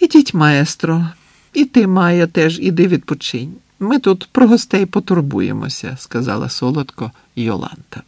Ідіть, маестро, і ти, Майя, теж іди відпочинь. Ми тут про гостей потурбуємося, сказала солодко Йоланта.